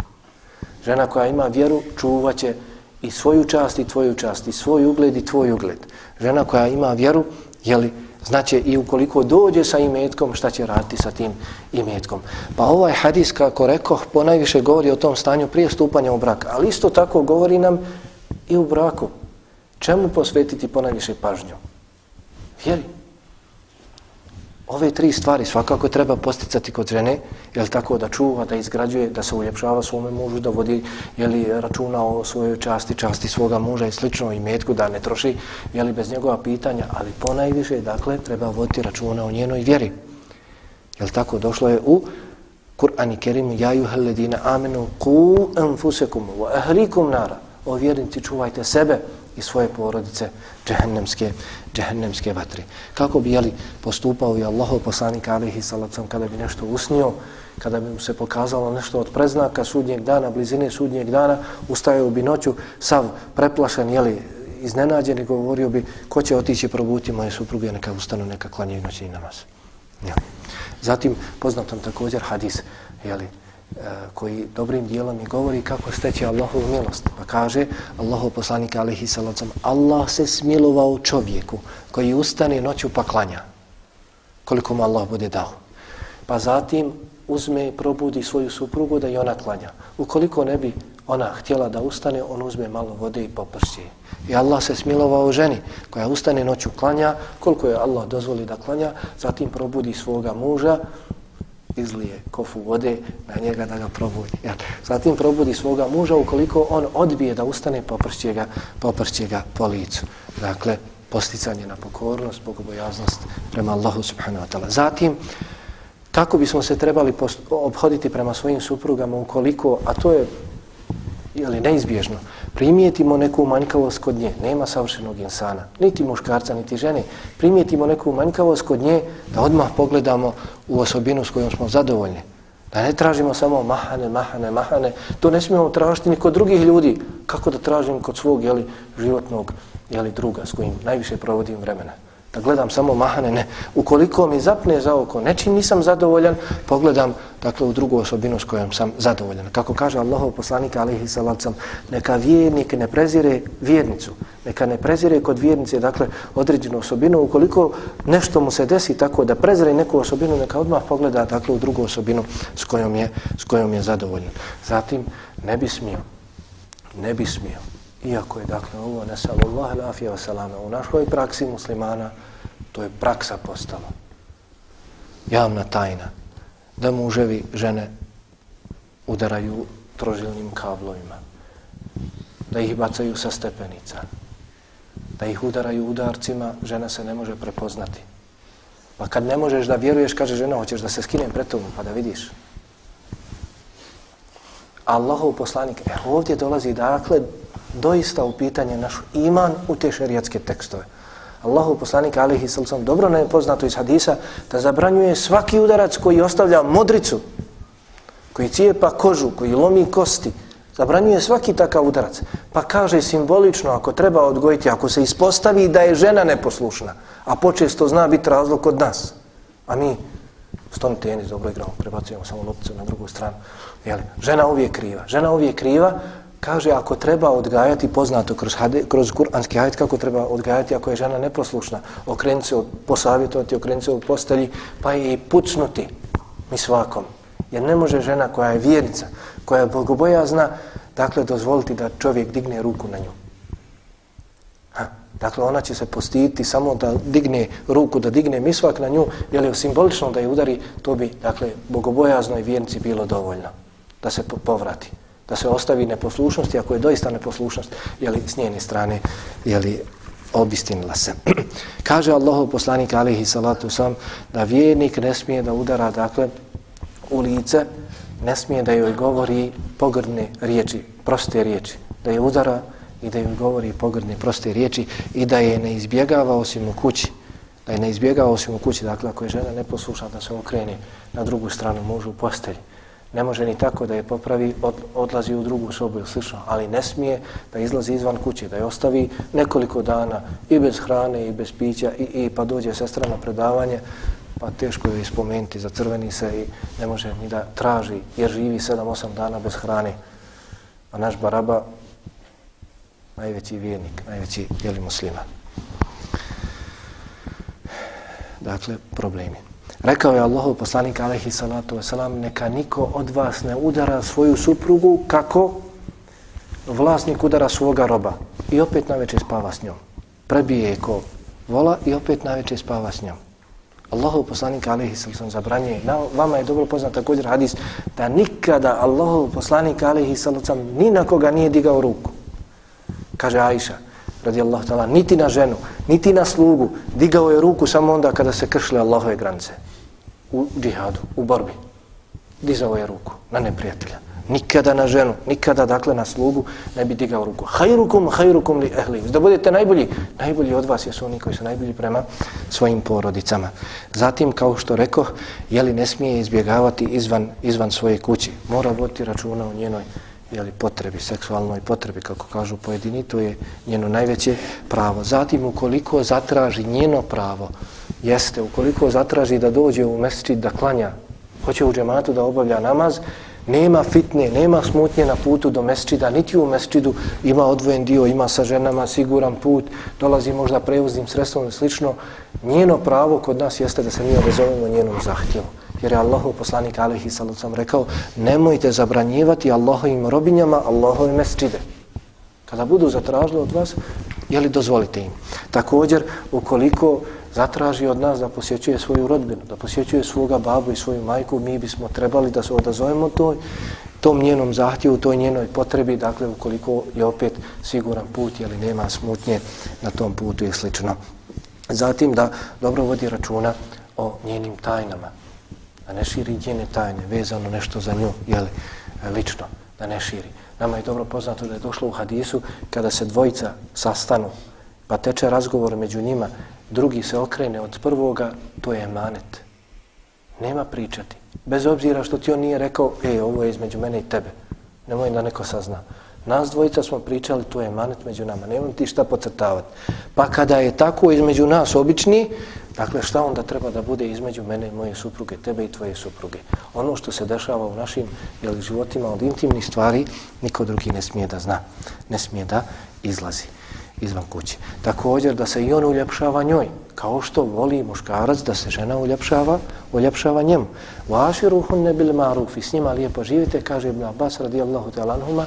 Žena koja ima vjeru, čuvaće i svoju čast i tvoju čast, i svoj ugled i tvoj ugled. Žena koja ima vjeru, jeli, Znači i ukoliko dođe sa imetkom, šta će raditi sa tim imetkom. Pa ovaj hadis, kako rekoh, ponajviše govori o tom stanju prije stupanja u brak. Ali isto tako govori nam i u braku. Čemu posvetiti ponajviše pažnju? Vjeri. Ove tri stvari svakako treba posticati kod žene, je tako da čuva, da izgrađuje, da se uljepšava svome mužu, da vodi je li računa o svojoj časti, časti svoga muža i slično i metku, da ne troši je li bez njegova pitanja, ali ponajviše, dakle, treba voditi računa o njenoj vjeri. Je tako došlo je u Kur'an i Kerimu, ja juhel ledina amenu, ku enfusekum, wa ahlikum nara, o vjernici čuvajte sebe i svoje porodice džehennemske, džehennemske vatre. Kako bi jeli, postupao i Allahov poslanik alihi salacom kada bi nešto usnio, kada bi mu se pokazalo nešto od preznaka sudnjeg dana, blizine sudnjeg dana, ustajao bi noću sav preplašen, jeli, iznenađen i govorio bi ko će otići probuti moje supruge, neka ustanu, neka klanjaju noćni namaz. Ja. Zatim poznatom također hadis, jeli, Eh, koji dobrim dijelom i govori kako steće Allahovu milost. Pa kaže Allahov poslanik alihi salacom Allah se smilovao čovjeku koji ustane noću pa klanja koliko mu Allah bude dao. Pa zatim uzme i probudi svoju suprugu da i ona klanja. Ukoliko ne bi ona htjela da ustane, on uzme malo vode i poprši. I Allah se smilovao ženi koja ustane noću klanja, koliko je Allah dozvoli da klanja, zatim probudi svoga muža izlije kofu vode na njega da ga probudi. Ja. Zatim probudi svoga muža ukoliko on odbije da ustane, popršće ga, popršće ga po licu. Dakle, posticanje na pokornost, bogobojaznost prema Allahu subhanahu wa ta'ala. Zatim, kako bismo se trebali obhoditi prema svojim suprugama ukoliko, a to je jeli, neizbježno, primijetimo neku manjkavost kod nje, nema savršenog insana, niti muškarca, niti žene, primijetimo neku manjkavost kod nje, da odmah pogledamo u osobinu s kojom smo zadovoljni. Da ne tražimo samo mahane, mahane, mahane, to ne smijemo tražiti ni kod drugih ljudi, kako da tražim kod svog jeli, životnog jeli, druga s kojim najviše provodim vremena? Da gledam samo mahane, ne. Ukoliko mi zapne za oko nečim nisam zadovoljan, pogledam dakle u drugu osobinu s kojom sam zadovoljan. Kako kaže Allahov poslanik alihi salacom, neka vjernik ne prezire vjernicu, neka ne prezire kod vjernice dakle određenu osobinu. Ukoliko nešto mu se desi tako da prezire neku osobinu, neka odmah pogleda dakle u drugu osobinu s kojom je, s kojom je zadovoljan. Zatim, ne bi smio, ne bi smio Iako je, dakle, ovo nesalu Allah lafija salama u našoj praksi muslimana, to je praksa postala. Javna tajna. Da muževi žene udaraju trožilnim kablovima. Da ih bacaju sa stepenica. Da ih udaraju udarcima, žena se ne može prepoznati. Pa kad ne možeš da vjeruješ, kaže žena, hoćeš da se skinem pred tobom, pa da vidiš. Allahov poslanik, e ovdje dolazi dakle doista u pitanje naš iman u te šerijatske tekstove. Allahu poslanik alihi sallam dobro nam je poznato iz hadisa da zabranjuje svaki udarac koji ostavlja modricu, koji cijepa kožu, koji lomi kosti, zabranjuje svaki takav udarac. Pa kaže simbolično, ako treba odgojiti, ako se ispostavi da je žena neposlušna, a počesto zna biti razlog od nas, a mi stom tenis, dobro igramo, prebacujemo samo lopticu na drugu stranu, jeli, žena uvijek kriva. Žena uvijek kriva, kaže ako treba odgajati, poznato kroz, hade, kroz kuranski hajt, kako treba odgajati ako je žena neposlušna, okrenuti se, posavjetovati, okrenuti se u postelji, pa i pucnuti mi svakom. Jer ne može žena koja je vjernica, koja je bogobojazna, dakle, dozvoliti da čovjek digne ruku na nju. Ha. Dakle, ona će se postiti samo da digne ruku, da digne misvak na nju, jer je simbolično da je udari, to bi, dakle, bogobojaznoj vjernici bilo dovoljno da se povrati, da se ostavi neposlušnosti, ako je doista neposlušnost, jeli, s njene strane, jeli, obistinila se. Kaže Allahov poslanik, alihi salatu sam, da vjernik ne smije da udara, dakle, u lice, ne smije da joj govori pogrdne riječi, proste riječi, da je udara i da joj govori pogrdne, proste riječi i da je ne izbjegava osim u kući, da je ne izbjegava osim u kući, dakle, ako je žena neposlušna, da se okrene na drugu stranu mužu u postelji, ne može ni tako da je popravi, od, odlazi u drugu sobu ili slično, ali ne smije da izlazi izvan kuće, da je ostavi nekoliko dana i bez hrane i bez pića i, i pa dođe sestra na predavanje, pa teško je ispomenuti, zacrveni se i ne može ni da traži, jer živi 7-8 dana bez hrane. A naš baraba, najveći vijenik, najveći jeli musliman. Dakle, problemi. Rekao je Allahov poslanik alejhi salatu vesselam neka niko od vas ne udara svoju suprugu kako vlasnik udara svoga roba i opet naveče spava s njom. Prebije je ko vola i opet naveče spava s njom. Allahov poslanik alejhi salatu zabranje. Na, vama je dobro poznat također hadis da nikada Allahov poslanik alejhi salatu ni na koga nije digao ruku. Kaže Ajša, radijallahu ta'ala, niti na ženu, niti na slugu, digao je ruku samo onda kada se kršile Allahove granice u džihadu, u borbi. Dizao je ruku na neprijatelja. Nikada na ženu, nikada dakle na slugu ne bi digao ruku. Hajrukum, hajrukum li ehli. Da budete najbolji, najbolji od vas jesu oni koji su najbolji prema svojim porodicama. Zatim, kao što rekao, jeli ne smije izbjegavati izvan, izvan svoje kući. Mora voditi računa o njenoj jeli, potrebi, seksualnoj potrebi, kako kažu pojedini, to je njeno najveće pravo. Zatim, ukoliko zatraži njeno pravo, jeste, ukoliko zatraži da dođe u mesčid da klanja, hoće u džematu da obavlja namaz, nema fitne, nema smutnje na putu do mesčida, niti u mesčidu ima odvojen dio, ima sa ženama siguran put, dolazi možda prevoznim sredstvom i slično, njeno pravo kod nas jeste da se mi obezovimo njenom zahtjevu. Jer je Allahov poslanik Alihi Salucam rekao, nemojte zabranjivati Allahovim robinjama Allahove mesčide. Kada budu zatražili od vas, jeli dozvolite im. Također, ukoliko zatraži od nas da posjećuje svoju rodbinu, da posjećuje svoga babu i svoju majku, mi bismo trebali da se odazovemo toj, tom njenom zahtjevu, toj njenoj potrebi, dakle, ukoliko je opet siguran put ili nema smutnje na tom putu i slično. Zatim da dobro vodi računa o njenim tajnama, da ne širi njene tajne, vezano nešto za nju, jeli, lično, da ne širi. Nama je dobro poznato da je došlo u hadisu kada se dvojica sastanu, pa teče razgovor među njima, drugi se okrene od prvoga, to je emanet. Nema pričati. Bez obzira što ti on nije rekao, e, ovo je između mene i tebe. Nemoj da neko sazna. Nas dvojica smo pričali, to je emanet među nama. Nemam ti šta pocrtavati. Pa kada je tako između nas obični, dakle šta onda treba da bude između mene i moje supruge, tebe i tvoje supruge. Ono što se dešava u našim jeli, životima od intimnih stvari, niko drugi ne smije da zna. Ne smije da izlazi izvan kuće. Također da se i on uljepšava njoj, kao što voli muškarac da se žena uljepšava, uljepšava njemu. Vaširuhun ne bil maruf i s njima lijepo živite, kaže Ibn Abbas radijallahu ta'ala anhuma,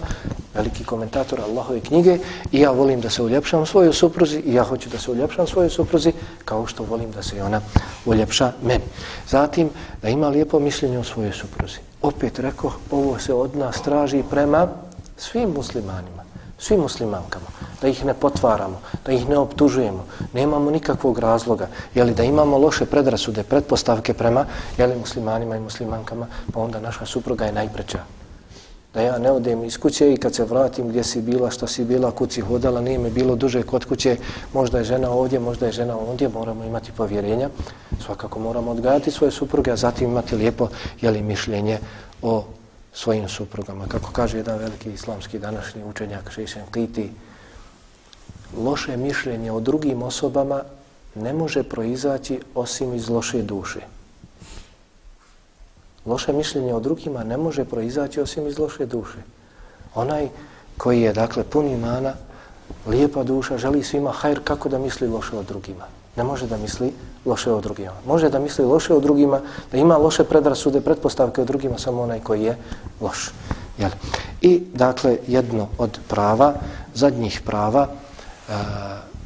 veliki komentator Allahove knjige, i ja volim da se uljepšam svojoj supruzi, i ja hoću da se uljepšam svojoj supruzi, kao što volim da se ona uljepša meni. Zatim, da ima lijepo mišljenje o svojoj supruzi. Opet rekao, ovo se od nas traži prema svim muslimanima, svim muslimankama da ih ne potvaramo, da ih ne optužujemo. Nemamo nikakvog razloga. Jeli da imamo loše predrasude, pretpostavke prema jeli muslimanima i muslimankama, pa onda naša supruga je najpreća. Da ja ne odem iz kuće i kad se vratim gdje si bila, što si bila, kući hodala, nije mi bilo duže kod kuće, možda je žena ovdje, možda je žena ondje, moramo imati povjerenja. Svakako moramo odgajati svoje supruge, a zatim imati lijepo jeli, mišljenje o svojim suprugama. Kako kaže jedan veliki islamski današnji učenjak Šešen Kiti, loše mišljenje o drugim osobama ne može proizaći osim iz loše duše. Loše mišljenje o drugima ne može proizaći osim iz loše duše. Onaj koji je, dakle, pun imana, lijepa duša, želi svima hajr kako da misli loše o drugima. Ne može da misli loše o drugima. Može da misli loše o drugima, da ima loše predrasude, pretpostavke o drugima, samo onaj koji je loš. Jel? I, dakle, jedno od prava, zadnjih prava, e,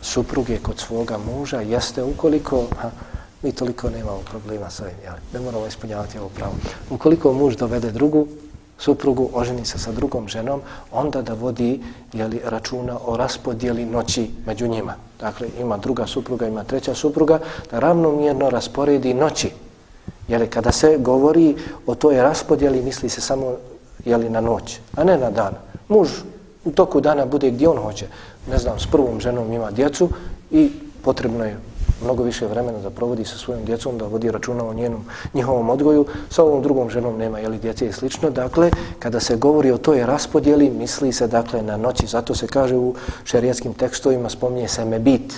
supruge kod svoga muža jeste ukoliko, a, mi toliko nemamo problema sa ovim, jel? ne moramo ispunjavati ovo pravo. Ukoliko muž dovede drugu suprugu, oženi se sa drugom ženom, onda da vodi jeli, računa o raspodijeli noći među njima. Dakle, ima druga supruga, ima treća supruga, da ravnomjerno rasporedi noći. Jer kada se govori o toj raspodijeli, misli se samo jeli, na noć, a ne na dan. Muž u toku dana bude gdje on hoće. Ne znam, s prvom ženom ima djecu i potrebno je mnogo više vremena da provodi sa svojom djecom, da vodi računa o njenom, njihovom odgoju, sa ovom drugom ženom nema jeli djece i slično. Dakle, kada se govori o toj raspodjeli, misli se dakle na noći, zato se kaže u šerijetskim tekstovima, spominje se mebit.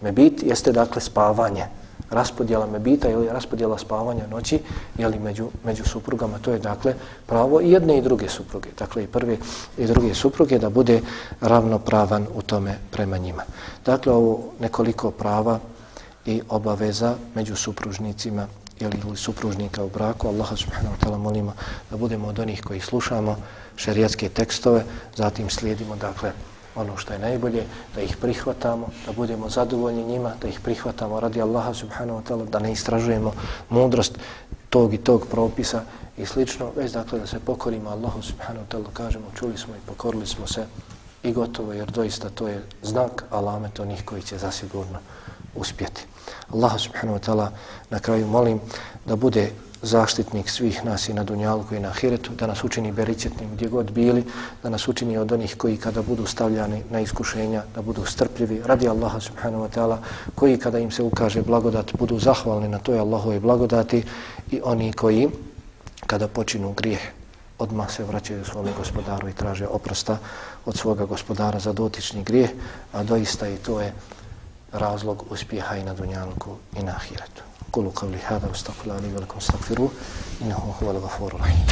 Mebit jeste dakle spavanje raspodjela mebita ili raspodjela spavanja noći jeli među, među suprugama. To je dakle pravo i jedne i druge supruge. Dakle i prve i druge supruge da bude ravnopravan u tome prema njima. Dakle ovo nekoliko prava i obaveza među supružnicima ili, supružnika u braku. Allaha subhanahu wa ta'ala molimo da budemo od onih koji slušamo šerijatske tekstove, zatim slijedimo dakle ono što je najbolje, da ih prihvatamo, da budemo zadovoljni njima, da ih prihvatamo radi Allaha subhanahu wa ta'ala, da ne istražujemo mudrost tog i tog propisa i slično, već dakle da se pokorimo Allahu subhanahu wa ta'ala, kažemo, čuli smo i pokorili smo se i gotovo, jer doista to je znak alamet onih koji će zasigurno uspjeti. Allah subhanahu wa ta'ala na kraju molim da bude zaštitnik svih nas i na Dunjalku i na Ahiretu, da nas učini bericetnim gdje god bili, da nas učini od onih koji kada budu stavljani na iskušenja, da budu strpljivi radi Allaha subhanahu wa ta'ala, koji kada im se ukaže blagodat, budu zahvalni na toj Allahove blagodati i oni koji kada počinu grijeh, odmah se vraćaju svome gospodaru i traže oprosta od svoga gospodara za dotični grijeh, a doista i to je razlog uspjeha i na dunjalku i na ahiretu. Kulu kavli hada, ustakvila, ali velikom stakviru, inahu hvala gafuru rahim.